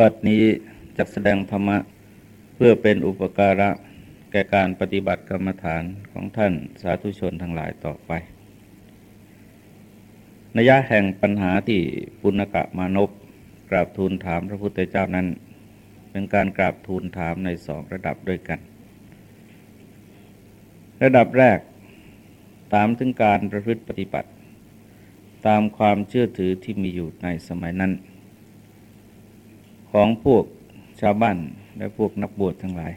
บัดนี้จักแสดงธรรมะ เพื่อเป็นอุปการะ แก่การปฏิบัติกรรมฐานของท่านสาธุชนทั้งหลายต่อไปนัยยะแห่งปัญหาที่ปุณกะมานพกราบทูลถามพระพุทธเจ้านั้น เป็นการกราบทูลถามในสองระดับด้วยกัน ระดับแรกถามถึงการประพฤติปฏิบัติ ตามความเชื่อถือที่มีอยู่ในสมัยนั้น ของพวกชาวบ้านและพวกนักบวชทั้งหลาย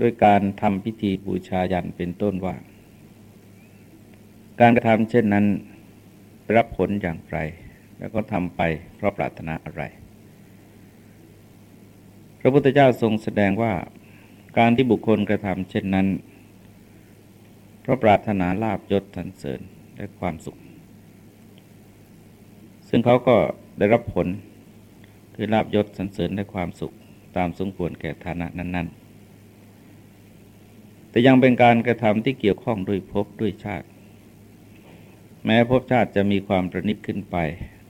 ด้วยการทำพิธีบูชายันเป็นต้นว่า การกระทำเช่นนั้นรับผลอย่างไร แล้วก็ทำไปเพราะปรารถนาอะไร พระพุทธเจ้าทรงแสดงว่าการที่บุคคลกระทำเช่นนั้น เพราะปรารถนาลาบยศสรรเสริญและความสุข ซึ่งเขาก็ได้รับผล คือลาบยศสรรเสริญและความสุขตามสมควรแก่ฐานะนั้น ๆ แต่ยังเป็นการกระทำที่เกี่ยวข้องด้วยภพด้วยชาติ แม้ภพชาติจะมีความประนิตขึ้นไป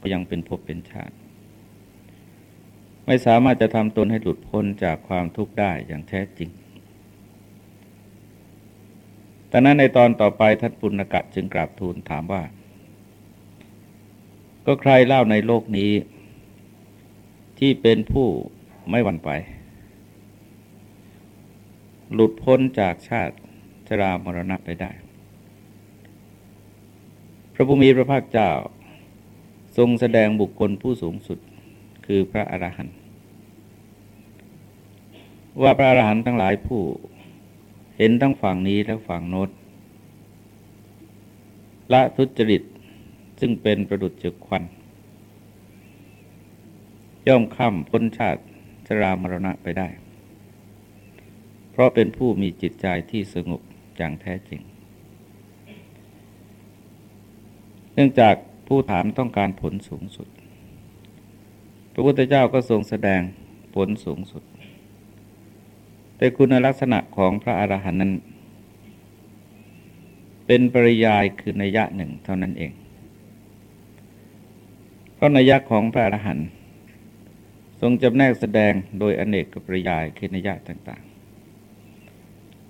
ก็ยังเป็นภพเป็นชาติ ไม่สามารถจะทำตนให้หลุดพ้นจากความทุกข์ได้อย่างแท้จริงแต่นั้นในตอนต่อไปท่านปุณกะจึงกราบทูลถามว่า ก็ใครเล่าในโลกนี้ ที่เป็นผู้ไม่หวั่นไหวหลุดพ้นจากชาติชรามรณะไปได้ พระภูมิพระภาคเจ้า ทรงแสดงบุคคลผู้สูงสุดคือพระอรหันต์ว่าพระอรหันต์ทั้งหลายผู้เห็นทั้งฝั่งนี้และฝั่งโน้นละทุจริตซึ่งเป็นประดุจจึกควัน ย่อมข้ามพ้นชาติชรามรณะไปได้ เพราะเป็นผู้มีจิตใจที่สงบอย่างแท้จริง เนื่องจากผู้ถามต้องการผลสูงสุด พระพุทธเจ้าก็ทรงแสดงผลสูงสุด แต่คุณลักษณะของพระอรหันต์นั้น เป็นปริยายคือนัยยะหนึ่งเท่านั้นเอง เพราะนัยยะของพระอรหันต์ ทรงจำแนกแสดงโดยอเนกกับปริยายคือนัยยะต่าง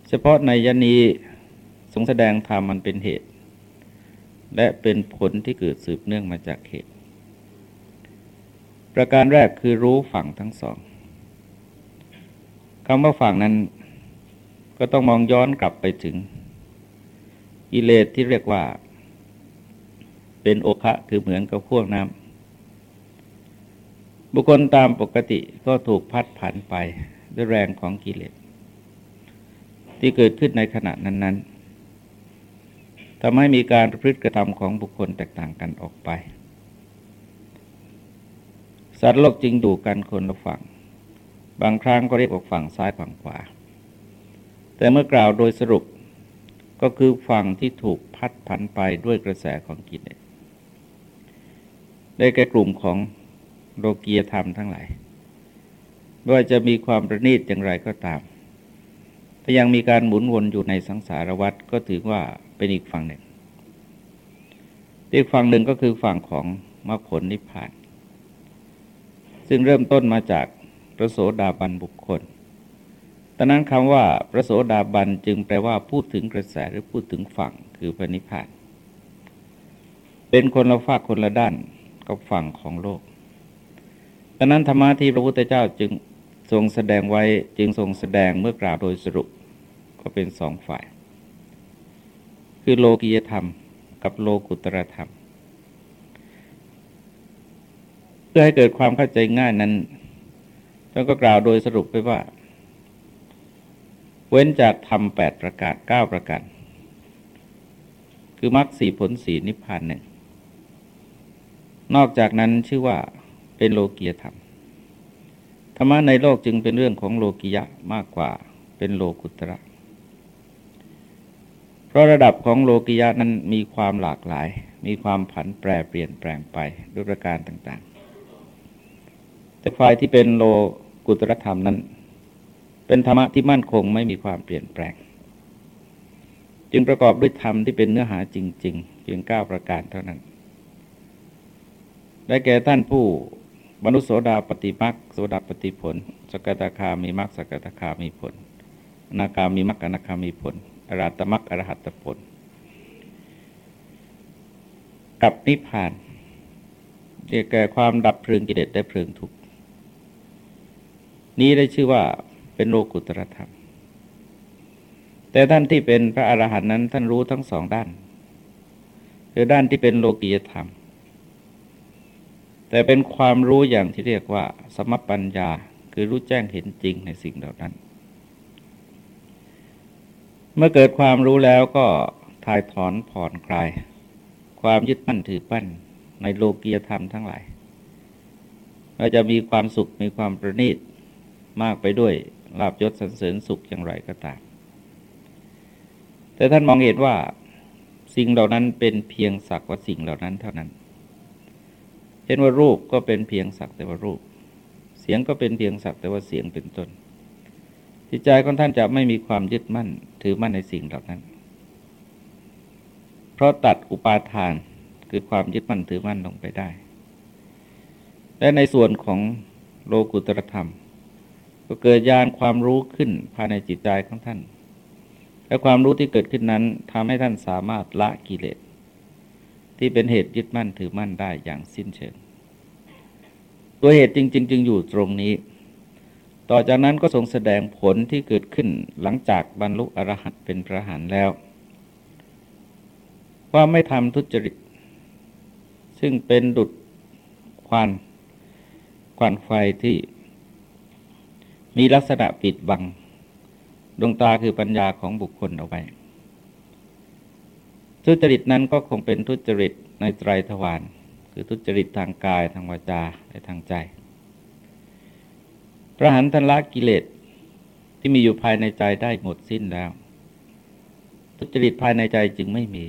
เฉพาะในยนีทรงแสดงธรรมมันเป็นเหตุ และเป็นผลที่เกิดสืบเนื่องมาจากเหตุ ประการแรกคือรู้ฝั่งทั้งสองคำว่าฝั่งนั้นก็ต้องมองย้อนกลับไปถึงกิเลสที่เรียกว่า เป็นโอคะคือเหมือนกับพวกน้ำ บุคคลตามปกติก็ถูกพัดผันไปด้วยแรงของกิเลสที่เกิดขึ้นในขณะนั้นๆทำให้มีการประพฤติกระทำของบุคคลแตกต่างกันออกไป สัตว์โลกจริงอยู่กันคนละฝั่ง บางครั้งก็เรียกว่าฝั่งซ้ายฝั่งขวา แต่เมื่อกล่าวโดยสรุปก็คือฝั่งที่ถูกพัดผันไปด้วยกระแสของกิเลสได้แก่กลุ่มของ โลกียธรรมทั้งหลายไม่ว่าจะมีความประณีตอย่างไรก็ตาม ถ้ายังมีการหมุนวนอยู่ในสังสารวัฏก็ถือว่าเป็นอีกฝั่งหนึ่ง อีกฝั่งหนึ่งก็คือฝั่งของมรรคผลนิพพาน ซึ่งเริ่มต้นมาจากพระโสดาบันบุคคลตอนนั้นคำว่าพระโสดาบันจึงแปลว่าพูดถึงกระแสหรือพูดถึงฝั่งคือพระนิพพาน เป็นคนละฝากคนละด้านกับฝั่งของโลก ตอนนั้นธรรมะที่พระพุทธเจ้าจึงทรงแสดงไว้จึงทรงแสดงเมื่อกล่าวโดยสรุปก็เป็นสองฝ่าย คือโลกียธรรมกับโลกุตรธรรม เพื่อให้เกิดความเข้าใจง่ายนั้นท่านก็กล่าวโดยสรุปไปว่า เว้นจากทำแปดประกาศเก้าประการคือมรรคสี่ผลสีนิพพานหนึ่งนอกจากนั้นชื่อว่า เป็นโลกียธรรม ธรรมะในโลกจึงเป็นเรื่องของโลกิยะมากกว่าเป็นโลกุตระ เพราะระดับของโลกิยะนั้นมีความหลากหลาย มีความผันแปรเปลี่ยนแปลงไปด้วยประการต่าง ๆ แต่ฝ่ายที่เป็นโลกุตรธรรมนั้น เป็นธรรมะที่มั่นคงไม่มีความเปลี่ยนแปลง จึงประกอบด้วยธรรมที่เป็นเนื้อหาจริง ๆ เพียงเก้าประการเท่านั้น ได้แก่ท่านผู้ มนุษย์โสดาปฏิมักโสดาปฏิผล สกตาคามีมักสกตาคามีผลนาคามีมักอนาคามีผล อรหัตมักอรหัตผล กับนิพพานเรียกแก่ความดับเพลิงกิเลสได้เพลิงทุกนี้ได้ชื่อว่าเป็นโลกุตรธรรม แต่ท่านที่เป็นพระอรหันต์นั้นท่านรู้ทั้งสองด้าน คือด้านที่เป็นโลกียธรรม แต่เป็นความรู้อย่างที่เรียกว่า สมปัญญาคือรู้แจ้งเห็นจริงในสิ่งเหล่านั้น เมื่อเกิดความรู้แล้วก็ถ่ายถอนผ่อนคลาย ความยึดมั่นถือปั้นในโลกียธรรมทั้งหลายเราจะมีความสุขมีความประณีตมากไปด้วยลาบยศสรรเสริญสุขอย่างไรก็ตาม แต่ท่านมองเห็นว่าสิ่งเหล่านั้นเป็นเพียงสักว่าสิ่งเหล่านั้นเท่านั้น เช่นว่ารูปก็เป็นเพียงสักแต่ว่ารูป เสียงก็เป็นเพียงสักแต่ว่าเสียงเป็นต้นจิตใจของท่านจะไม่มีความยึดมั่น ถือมั่นในสิ่งเหล่านั้น เพราะตัดอุปาทานคือความยึดมั่นถือมั่นลงไปได้ และในส่วนของโลกุตรธรรม ก็เกิดญาณความรู้ขึ้นภายในจิตใจของท่าน และความรู้ที่เกิดขึ้นนั้นทำให้ท่านสามารถละกิเลส ที่เป็นเหตุยึดมั่นถือมั่นได้อย่างสิ้นเชิง ตัวเหตุจริงๆจึงอยู่ตรงนี้ ต่อจากนั้นก็ทรงแสดงผลที่เกิดขึ้นหลังจากบรรลุอรหัตเป็นพระหันแล้ว ว่าไม่ทำทุจริต ซึ่งเป็นดุดควันควันไฟที่มีลักษณะปิดบัง ดวงตาคือปัญญาของบุคคลเอาไว้ ทุจริตนั้นก็คงเป็นทุจริตในไตรทวารคือทุจริตทางกายทางวาจาและทางใจ พระหันทันละกิเลสที่มีอยู่ภายในใจได้หมดสิ้นแล้ว ทุจริตภายในใจจึงไม่มี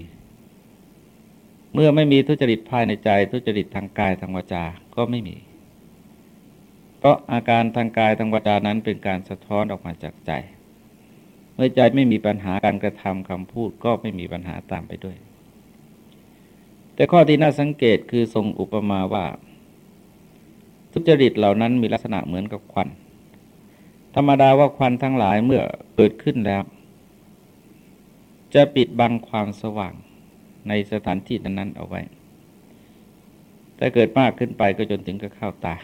เมื่อไม่มีทุจริตภายในใจ ทุจริตทางกายทางวาจาก็ไม่มี เพราะอาการทางกายทางวาจานั้นเป็นการสะท้อนออกมาจากใจ เมื่อใจไม่มีปัญหาการกระทำคำพูดก็ไม่มีปัญหาตามไปด้วย แต่ข้อที่น่าสังเกตคือทรงอุปมาว่าทุจริตเหล่านั้นมีลักษณะเหมือนกับควัน ธรรมดาว่าควันทั้งหลายเมื่อเกิดขึ้นแล้ว จะปิดบังความสว่างในสถานที่นั้นๆเอาไว้แต่เกิดมากขึ้นไปก็จนถึงกับเข้าตา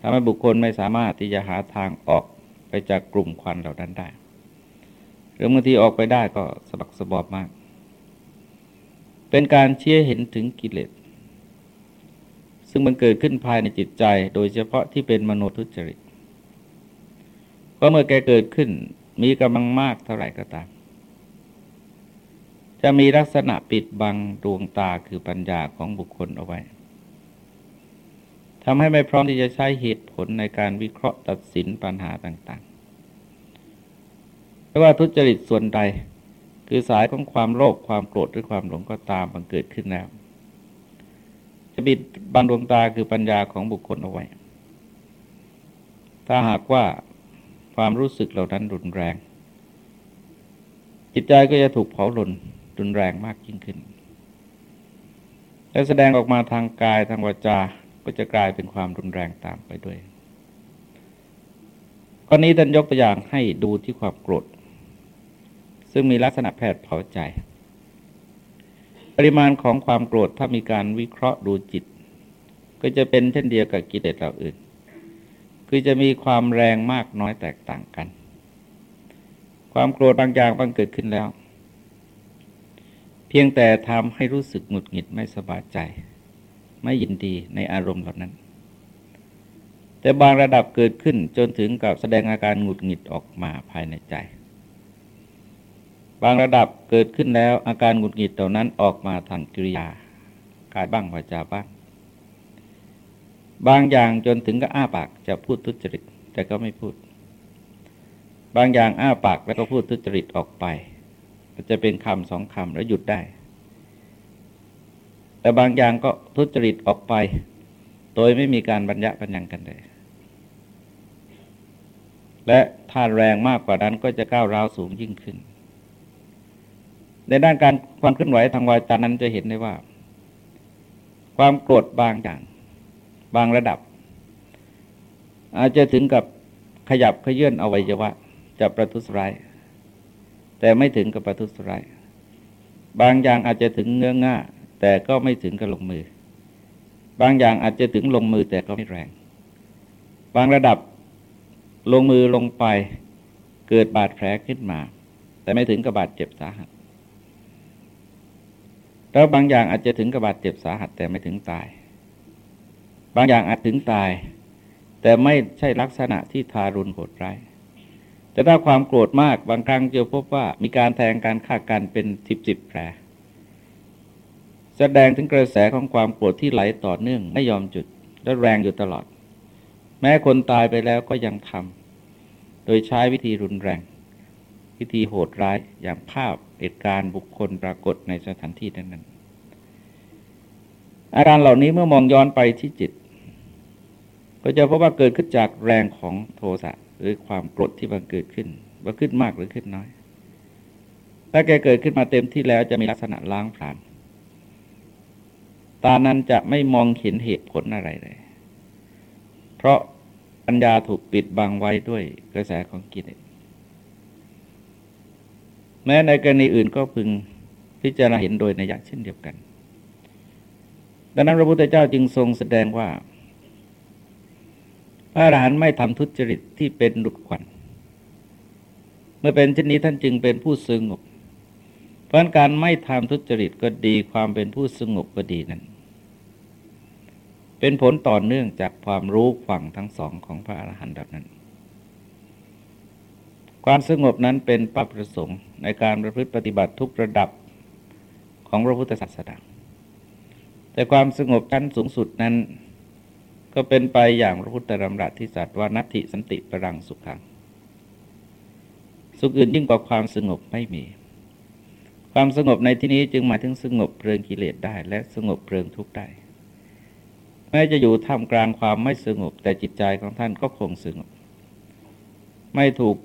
ทำให้บุคคลไม่สามารถที่จะหาทางออกไปจากกลุ่มควันเหล่านั้นได้ รือบางทีออกไปได้ก็สบักสบอบมาก เป็นการเชี่ยเห็นถึงกิเลส ซึ่งมันเกิดขึ้นภายในจิตใจ โดยเฉพาะที่เป็นมโนทุจริต ก็เมื่อแกเกิดขึ้นมีกำลังมากเท่าไหร่ก็ตาม จะมีลักษณะปิดบังดวงตาคือปัญญาของบุคคลเอาไว้ทำให้ไม่พร้อมที่จะใช้เหตุผลในการวิเคราะห์ตัดสินปัญหาต่าง ไม่ว่าทุจริตส่วนใด คือสายของความโลภความโกรธหรือความหลงก็ตามมันเกิดขึ้นแล้ว จะบิดบันดวงตาคือปัญญาของบุคคลเอาไว้ ถ้าหากว่าความรู้สึกเหล่านั้นรุนแรง จิตใจก็จะถูกเผาหล่นรุนแรงมากยิ่งขึ้น และแสดงออกมาทางกายทางวาจาก็จะกลายเป็นความรุนแรงตามไปด้วยข้อนี้ท่านยกตัวอย่างให้ดูที่ความโกรธ ซึ่งมีลักษณะแผดเผาใจ ปริมาณของความโกรธถ้ามีการวิเคราะห์ดูจิต ก็จะเป็นเช่นเดียวกับกิเลสเหล่าอื่น คือจะมีความแรงมากน้อยแตกต่างกัน ความโกรธบางอย่างบางเกิดขึ้นแล้ว เพียงแต่ทำให้รู้สึกหงุดหงิดไม่สบายใจ ไม่ยินดีในอารมณ์เหล่านั้นแต่บางระดับเกิดขึ้นจนถึงกับแสดงอาการหงุดหงิดออกมาภายในใจ บางระดับเกิดขึ้นแล้วอาการหงุดหงิดเหล่านั้นออกมาทางกิริยากายบ้างวาจาบ้าง บางอย่างจนถึงก็อ้าปากจะพูดทุจริต แต่ก็ไม่พูด บางอย่างอ้าปากแล้วก็พูดทุจริตออกไปจะเป็นคำสองคำแล้วหยุดได้ แต่บางอย่างก็ทุจริตออกไป โดยไม่มีการบรรยะบรรยังกันเลยและถ้าแรงมากกว่านั้นก็จะก้าวร้าวสูงยิ่งขึ้น ในด้านการความเคลื่อนไหวทางวาจานั้นจะเห็นได้ว่า ความโกรธบางอย่างบางระดับ อาจจะถึงกับขยับขยื่นอวัยวะจะประทุษร้ายแต่ไม่ถึงกับประทุษร้ายบางอย่างอาจจะถึงเงื้อง่าแต่ก็ไม่ถึงกับลงมือ บางอย่างอาจจะถึงลงมือแต่ก็ไม่แรง บางระดับลงมือลงไปเกิดบาดแผลขึ้นมา แต่ไม่ถึงกับบาดเจ็บสาหัส แล้วบางอย่างอาจจะถึงกับบาดเจ็บสาหัสแต่ไม่ถึงตาย บางอย่างอาจถึงตาย แต่ไม่ใช่ลักษณะที่ทารุณโหดร้ายแต่ถ้าความโกรธมากบางครั้งจะพบว่ามีการแทงการฆ่ากันเป็นสิบสิบแผลแสดงถึงกระแสของความโกรธที่ไหลต่อเนื่องไม่ยอมจุด และแรงอยู่ตลอด แม้คนตายไปแล้วก็ยังทำโดยใช้วิธีรุนแรง วิธีโหดร้ายอย่างภาพ เหตุการณ์บุคคลปรากฏในสถานที่นั้นอาการเหล่านี้เมื่อมองย้อนไปที่จิต ก็จะพบว่าเกิดขึ้นจากแรงของโทสะหรือความโกรธที่บังเกิดขึ้น ว่าขึ้นมากหรือขึ้นน้อย ถ้าแกเกิดขึ้นมาเต็มที่แล้วจะมีลักษณะล้างผลาญตานั้นจะไม่มองเห็นเหตุผลอะไรเลย เพราะปัญญาถูกปิดบังไว้ด้วยกระแสของกิเลส แม้ในกรณีอื่นก็พึงพิจารณาเห็นโดยในยักเช่นเดียวกัน ดังนั้นพระพุทธเจ้าจึงทรงแสดงว่า พระอรหันต์ไม่ทำทุจริตที่เป็นดุจขวัญ เมื่อเป็นเช่นนี้ท่านจึงเป็นผู้สงบ เพราะการไม่ทำทุจริตก็ดีความเป็นผู้สงบก็ดีนั้น เป็นผลต่อเนื่องจากความรู้ฝั่งทั้งสองของพระอรหันต์แบบนั้น ความสงบนั้นเป็นปัจประสงค์ในการประพฤติปฏิบัติทุกระดับของพระพุทธศาสนา แต่ความสงบชั้นสูงสุดนั้น ก็เป็นไปอย่างพระพุทธธรรมรัตที่สัตว์ว่านัตติสันติปรังสุขัง สุขอื่นยิ่งกว่าความสงบไม่มี ความสงบในที่นี้จึงหมายถึงสงบเพลิงกิเลสได้ และสงบเพลิงทุกข์ได้ แม้จะอยู่ท่ามกลางความไม่สงบ แต่จิตใจของท่านก็คงสงบ ไม่ถูก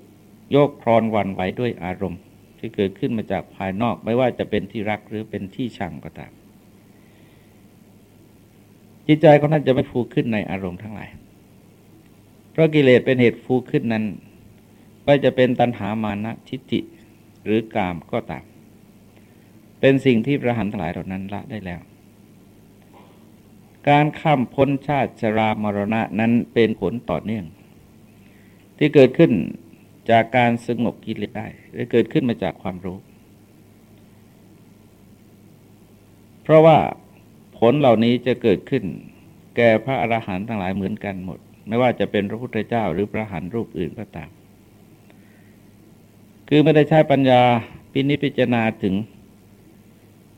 โยกคลอนวันไหวด้วยอารมณ์ ที่เกิดขึ้นมาจากภายนอก ไม่ว่าจะเป็นที่รักหรือเป็นที่ชังก็ตาม จิตใจของท่านจะไม่ฟูขึ้นในอารมณ์ทั้งหลาย เพราะกิเลสเป็นเหตุฟูขึ้นนั้นไม่จะเป็นตัณหามานะทิฏฐิหรือกามก็ตาม เป็นสิ่งที่พระหันทั้งหลายเหล่านั้นละได้แล้ว การข้ามพ้นชาติชรามรณะนั้นเป็นผลต่อเนื่อง ที่เกิดขึ้น จากการสงบกิเลสได้หรือเกิดขึ้นมาจากความรู้ เพราะว่าผลเหล่านี้จะเกิดขึ้น แก่พระอรหันต์ทั้งหลายเหมือนกันหมด ไม่ว่าจะเป็นพระพุทธเจ้าหรือพระหันรูปอื่นก็ตาม คือไม่ได้ใช้ปัญญาพินิจพิจารณาถึง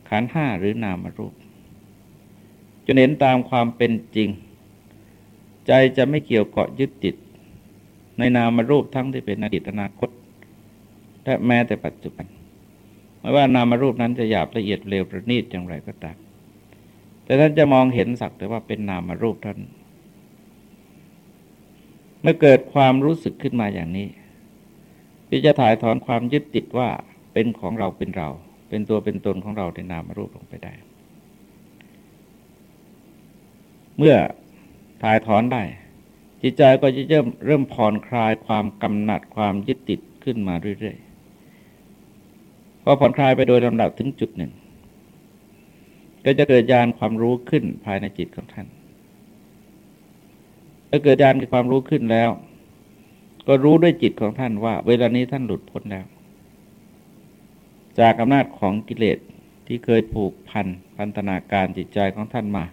ขันห้าหรือนามรูปจนเห็นตามความเป็นจริง ใจจะไม่เกี่ยวเกาะยึดติด ในนามรูปทั้งที่เป็นอดีตอนาคตและแม้แต่ปัจจุบันไม่ว่านามรูปนั้นจะหยาบละเอียดเร็วประณีตอย่างไรก็ตามแต่ท่านจะมองเห็นสักแต่ว่าเป็นนามรูปท่านเมื่อเกิดความรู้สึกขึ้นมาอย่างนี้ที่จะถ่ายถอนความยึดติดว่าเป็นของเราเป็นเรา เป็นตัวเป็นตนของเราในนามรูปลงไปได้ เมื่อถ่ายถอนได้ จิตใจก็จะเริ่มเริ่มผ่อนคลายความกำหนัดความยึดติดขึ้นมาเรื่อยๆพอผ่อนคลายไปโดยลำดับถึงจุดหนึ่ง ก็จะเกิดญาณความรู้ขึ้นภายในจิตของท่านถ้าเกิดญาณความรู้ขึ้นแล้ว ก็รู้ด้วยจิตของท่านว่า เวลานี้ท่านหลุดพ้นแล้ว จากอำนาจของกิเลสที่เคยผูกพันพันธนาการจิตใจของท่านมา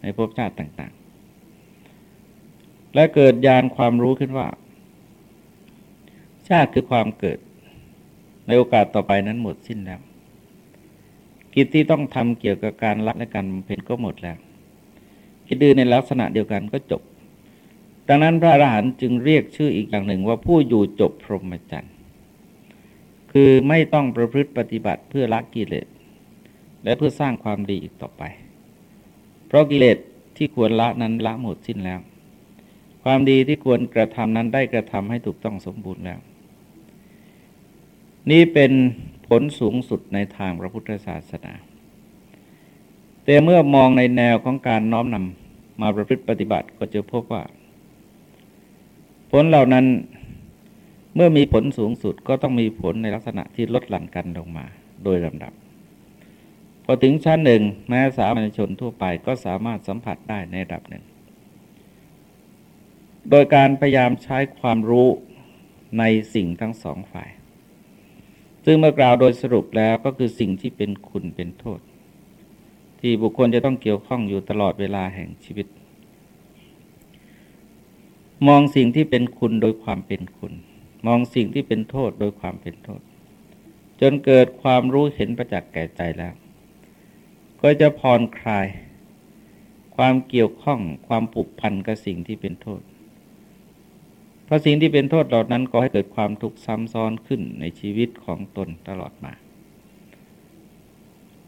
ในภพชาติต่างๆ และเกิดญาณความรู้ขึ้นว่า ชาติคือความเกิด ในโอกาสต่อไปนั้นหมดสิ้นแล้ว กิจที่ต้องทำเกี่ยวกับการละและการเพ็ญก็หมดแล้วกิจดื้อในลักษณะเดียวกันก็จบ ดังนั้นพระอรหันต์จึงเรียกชื่ออีกอย่างหนึ่งว่าผู้อยู่จบพรหมจรรย์คือไม่ต้องประพฤติปฏิบัติเพื่อละกิเลสและเพื่อสร้างความดีอีกต่อไป เพราะกิเลสที่ควรละนั้นละหมดสิ้นแล้ว ความดีที่ควรกระทำนั้นได้กระทำให้ถูกต้องสมบูรณ์แล้ว นี่เป็นผลสูงสุดในทางพระพุทธศาสนา แต่เมื่อมองในแนวของการน้อมนำมาประพฤติปฏิบัติก็จะพบว่า ผลเหล่านั้นเมื่อมีผลสูงสุดก็ต้องมีผลในลักษณะที่ลดหลั่นกันลงมาโดยลำดับ พอถึงชั้นหนึ่งแม้สามัญชนทั่วไปก็สามารถสัมผัสได้ในระดับหนึ่ง โดยการพยายามใช้ความรู้ในสิ่งทั้งสองฝ่าย ซึ่งเมื่อกล่าวโดยสรุปแล้วก็คือสิ่งที่เป็นคุณเป็นโทษ ที่บุคคลจะต้องเกี่ยวข้องอยู่ตลอดเวลาแห่งชีวิต มองสิ่งที่เป็นคุณโดยความเป็นคุณ มองสิ่งที่เป็นโทษโดยความเป็นโทษ จนเกิดความรู้เห็นประจักษ์แก่ใจแล้ว ก็จะผ่อนคลาย ความเกี่ยวข้องความผูกพันกับสิ่งที่เป็นโทษ เพราะสิ่งที่เป็นโทษเหล่านั้นก็ให้เกิดความทุกข์ซ้ำซ้อนขึ้นในชีวิตของตนตลอดมา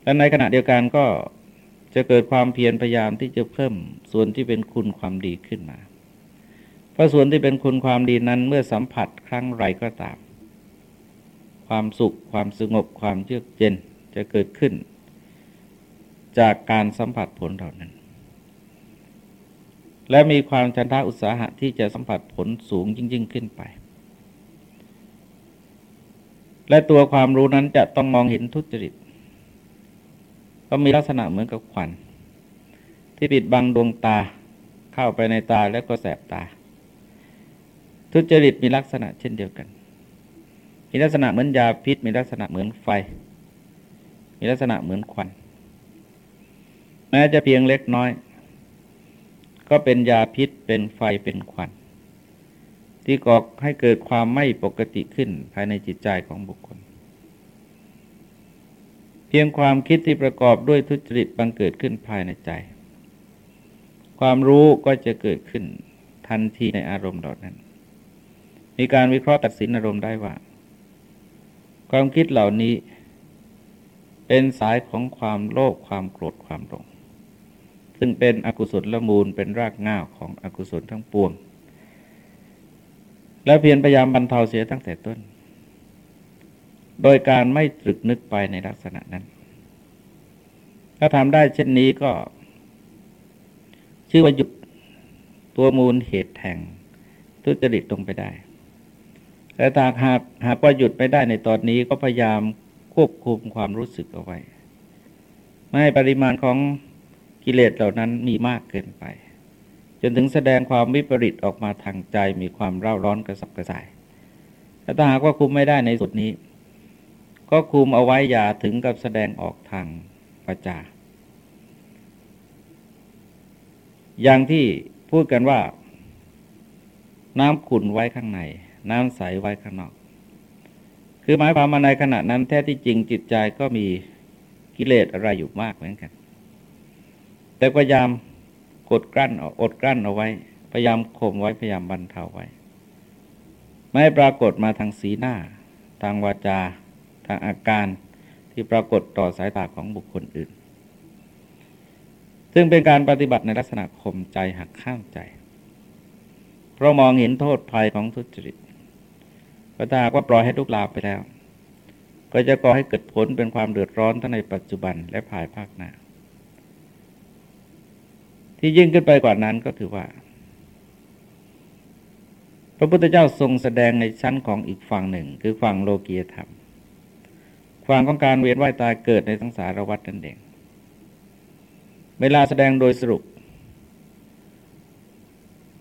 และในขณะเดียวกันก็จะเกิดความเพียรพยายามที่จะเพิ่มส่วนที่เป็นคุณความดีขึ้นมา เพราะส่วนที่เป็นคุณความดีนั้นเมื่อสัมผัสครั้งไรก็ตาม ความสุขความสงบความเยือกเย็นจะเกิดขึ้น จากการสัมผัสผลเหล่านั้น และมีความชันทาอุตสาหะที่จะสัมผัสผลสูงยิ่งยิ่งขึ้นไป และตัวความรู้นั้นจะต้องมองเห็นทุจริตก็มีลักษณะเหมือนกับควันที่ปิดบังดวงตาเข้าไปในตาแล้วก็แสบตา ทุจริตมีลักษณะเช่นเดียวกัน มีลักษณะเหมือนยาพิษ มีลักษณะเหมือนไฟ มีลักษณะเหมือนควันแม้จะเพียงเล็กน้อย ก็เป็นยาพิษเป็นไฟเป็นควัน ที่ก่อให้เกิดความไม่ปกติขึ้นภายในจิตใจของบุคคล เพียงความคิดที่ประกอบด้วยทุจริตบังเกิดขึ้นภายในใจ ความรู้ก็จะเกิดขึ้นทันทีในอารมณ์เหล่านั้น มีการวิเคราะห์ตัดสินอารมณ์ได้ว่า ความคิดเหล่านี้เป็นสายของความโลภความโกรธความหลง ซึ่งเป็นอกุศลละมูลเป็นรากง่าวของอกุศลทั้งปวง และเพียรพยายามบรรเทาเสียตั้งแต่ต้น โดยการไม่ตรึกนึกไปในลักษณะนั้น ถ้าทำได้เช่นนี้ก็ ชื่อว่าหยุดตัวมูลเหตุแห่งทุจริตตรงไปได้ แต่ถ้าหากหากว่าหยุดไปได้ในตอนนี้ก็พยายามควบคุมความรู้สึกเอาไว้ ไม่ให้ปริมาณของ กิเลสเหล่านั้นมีมากเกินไป จนถึงแสดงความวิปริตออกมาทางใจมีความเร่าร้อนกระสับกระส่ายแต่ถ้าหากว่าคุมไม่ได้ในสุดนี้ ก็คุมเอาไว้อย่าถึงกับแสดงออกทางปัจจา อย่างที่พูดกันว่า น้ำขุ่นไว้ข้างใน น้ำใสไว้ข้างนอก คือหมายความว่าในขณะนั้นแท้ที่จริงจิตใจก็มีกิเลสอะไรอยู่มากเหมือนกัน แต่พยายามกดกลั้นอดกลั้นเอาไว้ พยายามข่มไว้พยายามบรรเทาไว้ ไม่ปรากฏมาทางสีหน้า ทางวาจา ทางอาการที่ปรากฏต่อสายตาของบุคคลอื่น ซึ่งเป็นการปฏิบัติในลักษณะข่มใจหักข้ามใจ เพราะมองเห็นโทษภัยของทุจริตก็ถ้าว่าปล่อยให้ลุกลามไปแล้ว ก็จะก่อให้เกิดผลเป็นความเดือดร้อนทั้งในปัจจุบันและภายภาคหน้า ที่ยิ่งขึ้นไปกว่านั้นก็คือว่า พระพุทธเจ้าทรงแสดงในชั้นของอีกฝั่งหนึ่ง คือฝั่งโลกียธรรมฝั่งของการเวียนว่ายตายเกิดในสังสารวัฏนั่นเอง เวลาแสดงโดยสรุป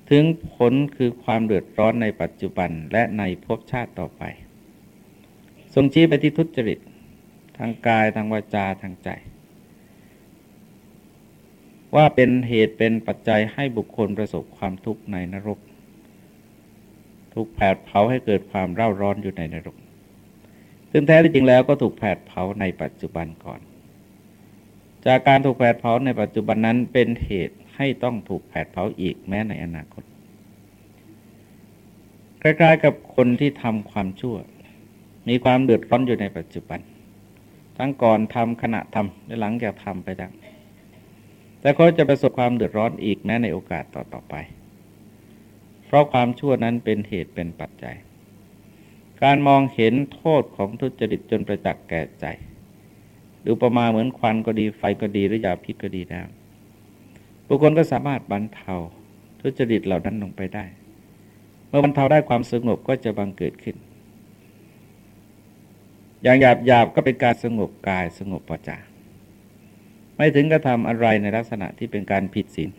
ถึงผลคือความเดือดร้อนในปัจจุบันและในภพชาติต่อไป ทรงชี้ไปที่ทุจริต ทางกายทางวาจาทางใจ ว่าเป็นเหตุเป็นปัจจัยให้บุคคลประสบความทุกข์ในนรก ถูกแผดเผาให้เกิดความเร่าร้อนอยู่ในนรก ซึ่งแท้จริงแล้วก็ถูกแผดเผาในปัจจุบันก่อน จากการถูกแผดเผาในปัจจุบันนั้นเป็นเหตุให้ต้องถูกแผดเผาอีกแม้ในอนาคตคล้ายๆกับคนที่ทำความชั่ว มีความเดือดร้อนอยู่ในปัจจุบัน ทั้งก่อนทำขณะทำและหลังจากทำไปดัง แต่เขาจะประสบความเดือดร้อนอีกแม้ในโอกาสต่อๆไป เพราะความชั่วนั้นเป็นเหตุเป็นปัจจัย การมองเห็นโทษของทุจริตจนประจักษ์แก่ใจ ดูประมาเหมือนควันก็ดีไฟก็ดีหรือยาพิษก็ดีแล้วบุคคลก็สามารถบรรเทาทุจริตเหล่านั้นลงไปได้ เมื่อบรรเทาได้ความสงบก็จะบังเกิดขึ้น อย่างหยาบหยาบก็เป็นการสงบกายสงบปัจจา ไม่ถึงกระทำอะไรในลักษณะที่เป็นการผิดศีล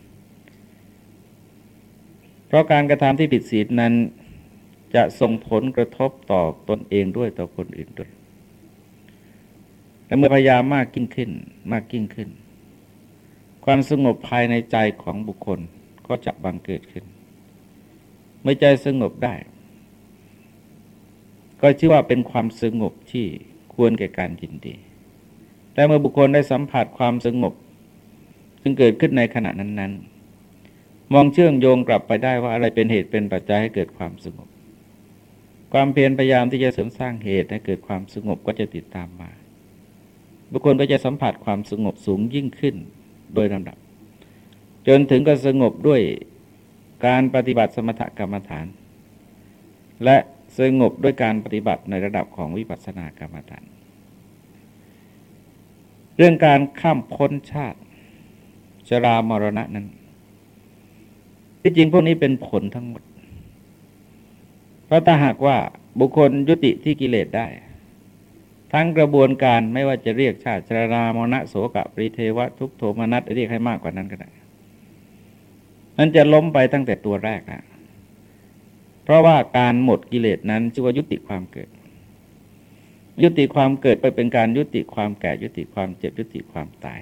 เพราะการกระทำที่ผิดศีลนั้นจะส่งผลกระทบต่อตนเองด้วยต่อคนอื่นด้วยและเมื่อพยายามมากยิ่งขึ้น มากยิ่งขึ้น ความสงบภายในใจของบุคคลก็จะบังเกิดขึ้น เมื่อใจสงบได้ ก็ชื่อว่าเป็นความสงบที่ควรแก่การยินดี แต่เมื่อบุคคลได้สัมผัสความสงบ ซึ่งเกิดขึ้นในขณะนั้น ๆ มองเชื่อมโยงกลับไปได้ว่าอะไรเป็นเหตุเป็นปัจจัยให้เกิดความสงบ ความเพียรพยายามที่จะเสริมสร้างเหตุให้เกิดความสงบก็จะติดตามมา บุคคลก็จะสัมผัสความสงบสูงยิ่งขึ้นโดยลำดับ จนถึงก็สงบด้วยการปฏิบัติสมถกรรมฐาน และสงบด้วยการปฏิบัติในระดับของวิปัสสนากรรมฐาน เรื่องการข้ามพ้นชาติชรามรณะนั้น ที่จริงพวกนี้เป็นผลทั้งหมด เพราะถ้าหากว่าบุคคลยุติที่กิเลสได้ ทั้งกระบวนการไม่ว่าจะเรียกชาติชรามรณะโสกปริเทวะทุกโทมนัสเรียกให้มากกว่านั้นก็ได้มันจะล้มไปตั้งแต่ตัวแรกนะเพราะว่าการหมดกิเลสนั้นชื่อว่ายุติความเกิด ยุติความเกิดไปเป็นการยุติความแก่ยุติความเจ็บยุติความตาย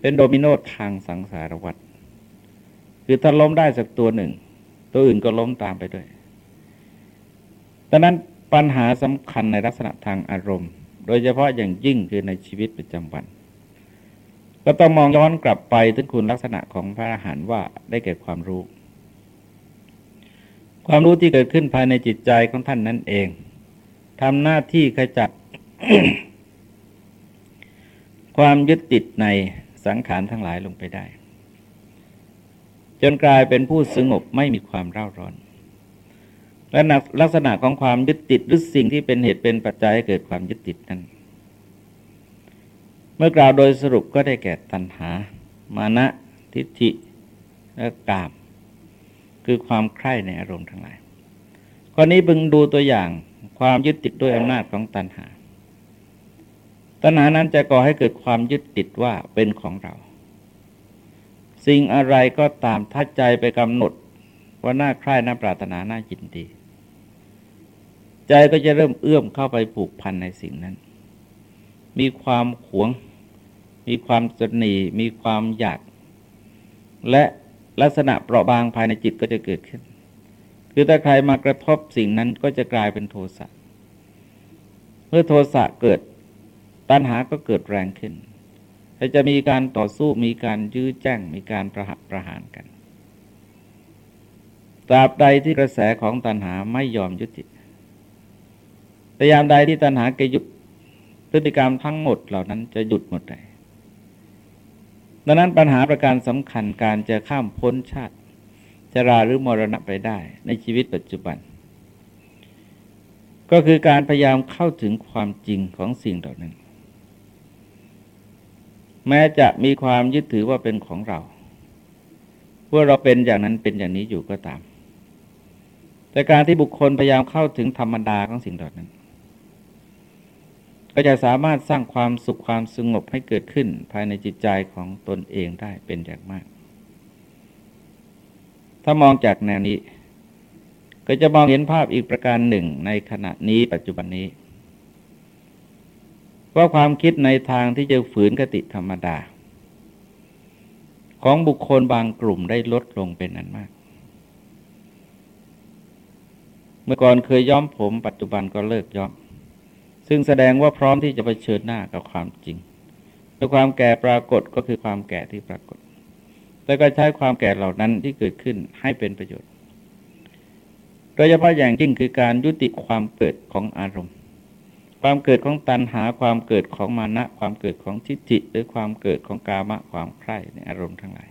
เป็นโดมิโนทางสังสารวัฏคือถ้าล้มได้สักตัวหนึ่ง ตัวอื่นก็ล้มตามไปด้วยดังนั้นปัญหาสำคัญในลักษณะทางอารมณ์ โดยเฉพาะอย่างยิ่งคือในชีวิตประจำวัน ก็ต้องมองย้อนกลับไปถึงคุณลักษณะของพระอรหันต์ว่าได้แก่ความรู้ ความรู้ที่เกิดขึ้นภายในจิตใจของท่านนั่นเอง ทำหน้าที่ขจัด ความยึดติดในสังขารทั้งหลายลงไปได้ จนกลายเป็นผู้สงบไม่มีความเร่าร้อน และลักษณะของความยึดติดหรือสิ่งที่เป็นเหตุเป็นปัจจัยให้เกิดความยึดติดนั้น เมื่อกล่าวโดยสรุปก็ได้แก่ตัณหา มานะทิฏฐิและกาม คือความใคร่ในอารมณ์ทั้งหลายข้อนี้บึงดูตัวอย่าง ความยึดติดด้วยอำนาจของตัณหา ตัณหานั้นจะก่อให้เกิดความยึดติดว่าเป็นของเรา สิ่งอะไรก็ตามทัดใจไปกำหนดว่าน่าใคร่น่าปรารถนาน่ายินดี ใจก็จะเริ่มเอื้อมเข้าไปผูกพันในสิ่งนั้น มีความหวง มีความสนีมีความอยาก และลักษณะเปราะบางภายในจิตก็จะเกิดขึ้น คือถ้าใครมากระทบสิ่งนั้นก็จะกลายเป็นโทสะเมื่อโทสะเกิดตัณหาก็เกิดแรงขึ้นแต่จะมีการต่อสู้มีการยื้อแจ้งมีการประหัตประหารกันตราบใดที่กระแสของตัณหาไม่ยอมยุติแต่ยามใดที่ตัณหาเกยุดพฤติกรรมทั้งหมดเหล่านั้นจะหยุดหมดเลยดังนั้นปัญหาประการสำคัญการจะข้ามพ้นชาติ ชราหรือมรณะไปได้ในชีวิตปัจจุบัน ก็คือการพยายามเข้าถึงความจริงของสิ่งเหล่านั้น แม้จะมีความยึดถือว่าเป็นของเราว่าเราเป็นอย่างนั้นเป็นอย่างนี้อยู่ก็ตาม แต่การที่บุคคลพยายามเข้าถึงธรรมดาของสิ่งเหล่านั้น ก็จะสามารถสร้างความสุขความสงบให้เกิดขึ้นภายในจิตใจของตนเองได้เป็นอย่างมาก ถ้ามองจากแนวนี้ ก็จะมองเห็นภาพอีกประการหนึ่งในขณะนี้ปัจจุบันนี้ ว่าความคิดในทางที่จะฝืนกติธรรมดา ของบุคคลบางกลุ่มได้ลดลงเป็นอันมาก เมื่อก่อนเคยย้อมผมปัจจุบันก็เลิกย้อม ซึ่งแสดงว่าพร้อมที่จะไปเชิญหน้ากับความจริงแ้วความแก่ปรากฏก็คือความแก่ที่ปรากฏ แต่ก็ใช้ความแก่เหล่านั้นที่เกิดขึ้นให้เป็นประโยชน์ โดยเฉพาะอย่างยิ่งคือการยุติความเกิดของอารมณ์ ความเกิดของตัณหาความเกิดของมานะความเกิดของทิฏฐิหรือความเกิดของกามะความใคร่ในอารมณ์ทั้งหลาย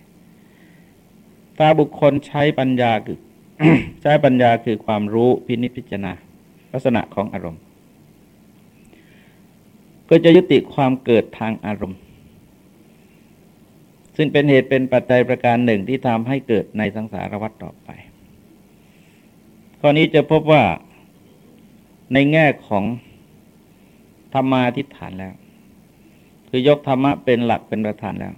ตาบุคคลใช้ปัญญาคือใช้ปัญญาคือความรู้พินิจพิจารณาลักษณะของอารมณ์ ก็จะยุติความเกิดทางอารมณ์ ซึ่งเป็นเหตุเป็นปัจจัยประการหนึ่งที่ทำให้เกิดในสังสารวัฏต่อไป ข้อนี้จะพบว่าในแง่ของธรรมาทิฏฐานแล้ว คือยกธรรมะเป็นหลักเป็นประธานแล้ว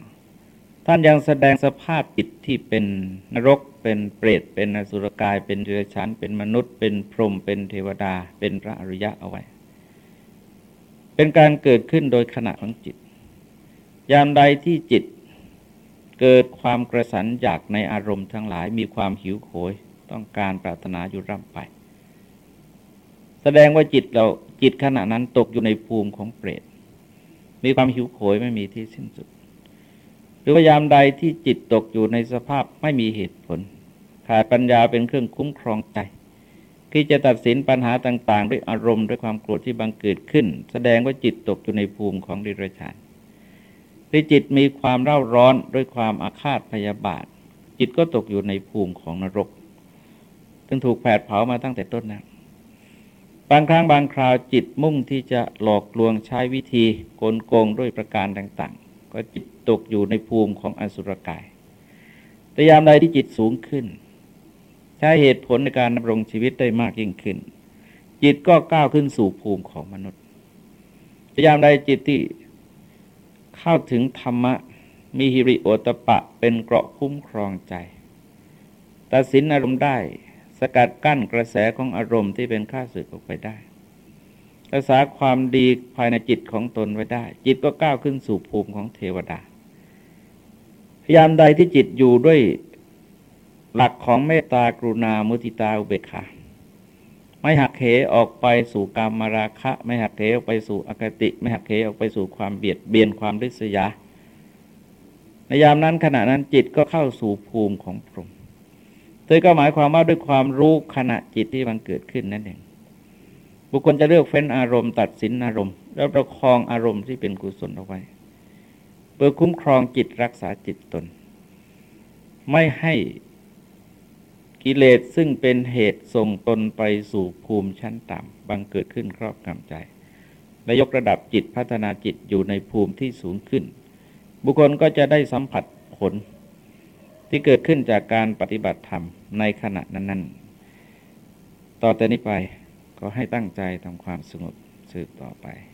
ท่านยังแสดงสภาพจิตที่เป็นนรก เป็นเปรต เป็นอสุรกาย เป็นเดรัจฉานเป็นมนุษย์ เป็นพรหมเป็นเทวดา เป็นพระอริยะเอาไว้ เป็นการเกิดขึ้นโดยขณะของจิต ยามใดที่จิต เกิดความกระสันอยากในอารมณ์ทั้งหลายมีความหิวโหยต้องการปรารถนาอยู่ร่ำไป แสดงว่าจิตเราจิตขณะนั้นตกอยู่ในภูมิของเปรต มีความหิวโหยไม่มีที่สิ้นสุด หรือว่ายามใดที่จิตตกอยู่ในสภาพไม่มีเหตุผล ขาดปัญญาเป็นเครื่องคุ้มครองใจที่จะตัดสินปัญหาต่าง ๆ ด้วยอารมณ์ด้วยความโกรธที่บังเกิดขึ้น แสดงว่าจิตตกอยู่ในภูมิของดิเรกชัน รือจิตมีความเร่าร้อนด้วยความอาฆาตพยาบาท จิตก็ตกอยู่ในภูมิของนรกจึงถูกแผดเผามาตั้งแต่ต้นนะบางครั้งบางคราวจิตมุ่งที่จะหลอกลวงใช้วิธีโกลโกงด้วยประการต่างๆ ก็จิตตกอยู่ในภูมิของอสุรกาย แต่ยามใดที่จิตสูงขึ้น ใช้เหตุผลในการดำรงชีวิตได้มากยิ่งขึ้น จิตก็ก้าวขึ้นสู่ภูมิของมนุษย์แต่ยามใดจิตที่ เข้าถึงธรรมะ มีฮิริโอตปะเป็นเกราะคุ้มครองใจ ตัดสินอารมณ์ได้ สกัดกั้นกระแสของอารมณ์ที่เป็นข้าศึกออกไปได้รักษาความดีภายในจิตของตนไว้ได้ จิตก็ก้าวขึ้นสู่ภูมิของเทวดา พยายามใดที่จิตอยู่ด้วยหลักของเมตตากรุณามุติตาอุเบกขา ไม่หักเหออกไปสู่กรรมราคะ ไม่หักเหออกไปสู่อคติ ไม่หักเหออกไปสู่ความเบียดเบียนความริษยา ในยามนั้นขณะนั้นจิตก็เข้าสู่ภูมิของพรหมโดยก็หมายความว่าด้วยความรู้ขณะจิตที่มันเกิดขึ้นนั่นเองบุคคลจะเลือกเฟ้นอารมณ์ตัดสินอารมณ์ แล้วประคองอารมณ์ที่เป็นกุศลเอาไว้เพื่อคุ้มครองจิตรักษาจิตตน ไม่ให้ กิเลสซึ่งเป็นเหตุส่งตนไปสู่ภูมิชั้นต่ำบังเกิดขึ้นครอบงำใจ และยกระดับจิตพัฒนาจิตอยู่ในภูมิที่สูงขึ้น บุคคลก็จะได้สัมผัสผลที่เกิดขึ้นจากการปฏิบัติธรรมในขณะนั้น ๆ ต่อแต่นี้ไปก็ให้ตั้งใจทำความสงบสืบต่อไป